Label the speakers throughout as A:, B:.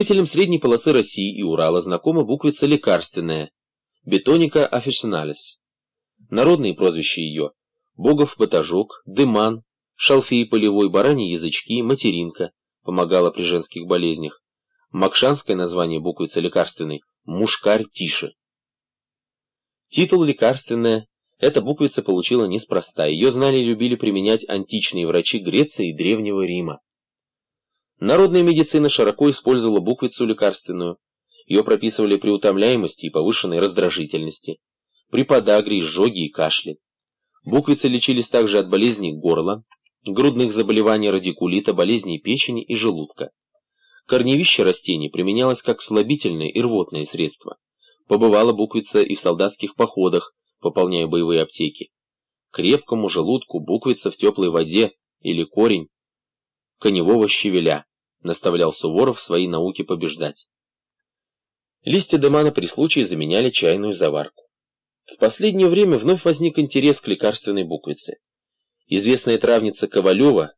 A: Жителям средней полосы России и Урала знакома буквица лекарственная – бетоника officinalis. Народные прозвища ее – Богов батажок, дыман, шалфей полевой, бараньи язычки, материнка, помогала при женских болезнях. Макшанское название буквицы лекарственной – мушкарь тише. Титул лекарственная эта буквица получила неспроста, ее знали и любили применять античные врачи Греции и Древнего Рима. Народная медицина широко использовала буквицу лекарственную. Ее прописывали при утомляемости и повышенной раздражительности, при подагре, изжоге и кашле. Буквицы лечились также от болезней горла, грудных заболеваний радикулита, болезней печени и желудка. Корневище растений применялось как слабительное и рвотное средство. Побывала буквица и в солдатских походах, пополняя боевые аптеки. Крепкому желудку буквица в теплой воде или корень коневого щавеля наставлял Суворов свои науки побеждать. Листья дымана при случае заменяли чайную заварку. В последнее время вновь возник интерес к лекарственной буквице. Известная травница Ковалева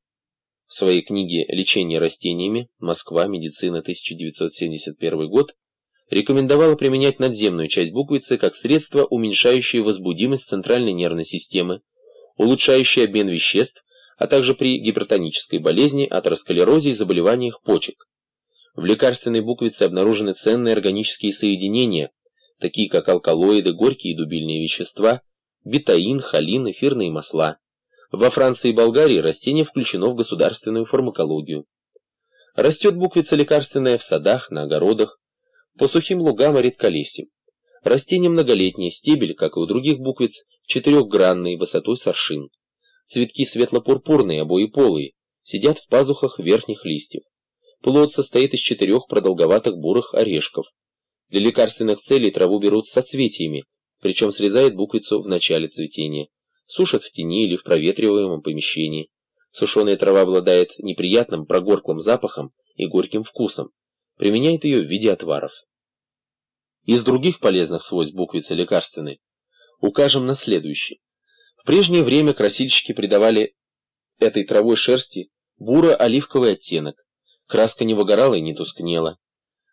A: в своей книге «Лечение растениями. Москва. Медицина. 1971 год» рекомендовала применять надземную часть буквицы как средство, уменьшающее возбудимость центральной нервной системы, улучшающее обмен веществ, а также при гипертонической болезни, атеросклерозе и заболеваниях почек. В лекарственной буквице обнаружены ценные органические соединения, такие как алкалоиды, горькие и дубильные вещества, бетаин, холин, эфирные масла. Во Франции и Болгарии растение включено в государственную фармакологию. Растет буквица лекарственная в садах, на огородах, по сухим лугам и редколесьям. Растение многолетнее, стебель, как и у других буквиц, четырехгранный, высотой с аршин. Цветки светло-пурпурные, обоеполые, сидят в пазухах верхних листьев. Плод состоит из четырех продолговатых бурых орешков. Для лекарственных целей траву берут соцветиями, причем срезают буквицу в начале цветения. Сушат в тени или в проветриваемом помещении. Сушеная трава обладает неприятным прогорклым запахом и горьким вкусом. Применяет ее в виде отваров. Из других полезных свойств буквицы лекарственной укажем на следующее. В прежнее время красильщики придавали этой травой шерсти буро-оливковый оттенок. Краска не выгорала и не тускнела.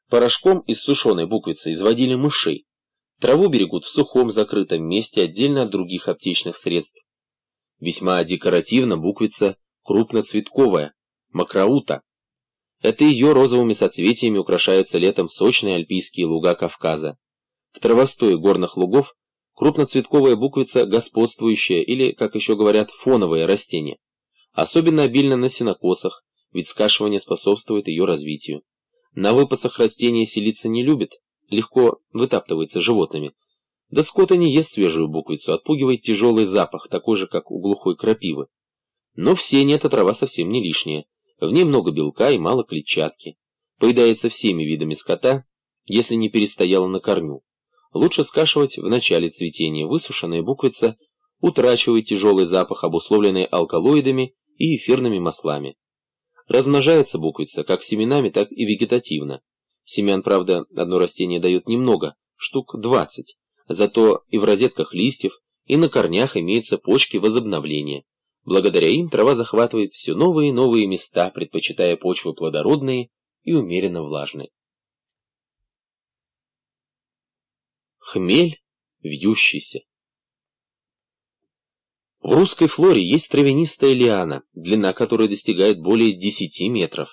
A: Порошком из сушеной буквицы изводили мышей. Траву берегут в сухом закрытом месте отдельно от других аптечных средств. Весьма декоративна буквица крупноцветковая, макраута. Это ее розовыми соцветиями украшаются летом сочные альпийские луга Кавказа. В травостое горных лугов Крупноцветковая буквица – господствующее или, как еще говорят, фоновое растение. Особенно обильно на сенокосах, ведь скашивание способствует ее развитию. На выпасах растения селиться не любит, легко вытаптывается животными. Да скот и не ест свежую буквицу, отпугивает тяжелый запах, такой же, как у глухой крапивы. Но в сене эта трава совсем не лишняя. В ней много белка и мало клетчатки. Поедается всеми видами скота, если не перестояла на корню. Лучше скашивать в начале цветения. Высушенная буквица утрачивает тяжелый запах, обусловленный алкалоидами и эфирными маслами. Размножается буквица как семенами, так и вегетативно. Семян, правда, одно растение дает немного, штук 20. Зато и в розетках листьев, и на корнях имеются почки возобновления. Благодаря им трава захватывает все новые и новые места, предпочитая почвы плодородные и умеренно влажные. Хмель вьющийся. В русской флоре есть травянистая лиана, длина которой достигает более 10 метров.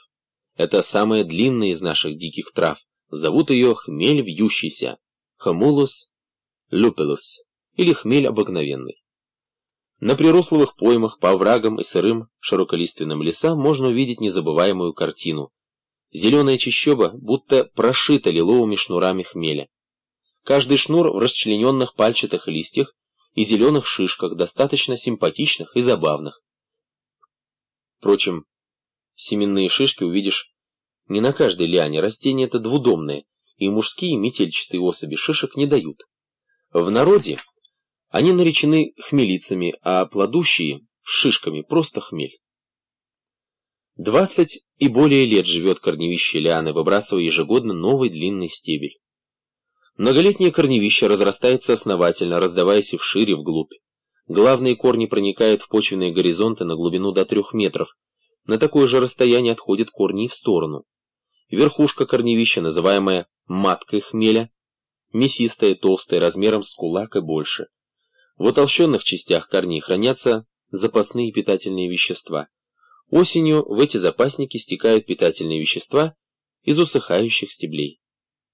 A: Это самая длинная из наших диких трав. Зовут ее хмель вьющийся, хамулус люпелус, или хмель обыкновенный. На прирословых поймах, по оврагам и сырым широколиственным лесам можно увидеть незабываемую картину. Зеленая чащоба будто прошита лиловыми шнурами хмеля. Каждый шнур в расчлененных пальчатых листьях и зеленых шишках, достаточно симпатичных и забавных. Впрочем, семенные шишки увидишь не на каждой лиане, растения это двудомные, и мужские метельчатые особи шишек не дают. В народе они наречены хмелицами, а плодущие – шишками, просто хмель. Двадцать и более лет живет корневище лианы, выбрасывая ежегодно новый длинный стебель. Многолетнее корневище разрастается основательно, раздаваясь и вширь, и вглубь. Главные корни проникают в почвенные горизонты на глубину до трех метров. На такое же расстояние отходят корни и в сторону. верхушка корневища, называемая маткой хмеля, мясистая, толстая, размером с кулак и больше. В утолщенных частях корней хранятся запасные питательные вещества. Осенью в эти запасники стекают питательные вещества из усыхающих стеблей.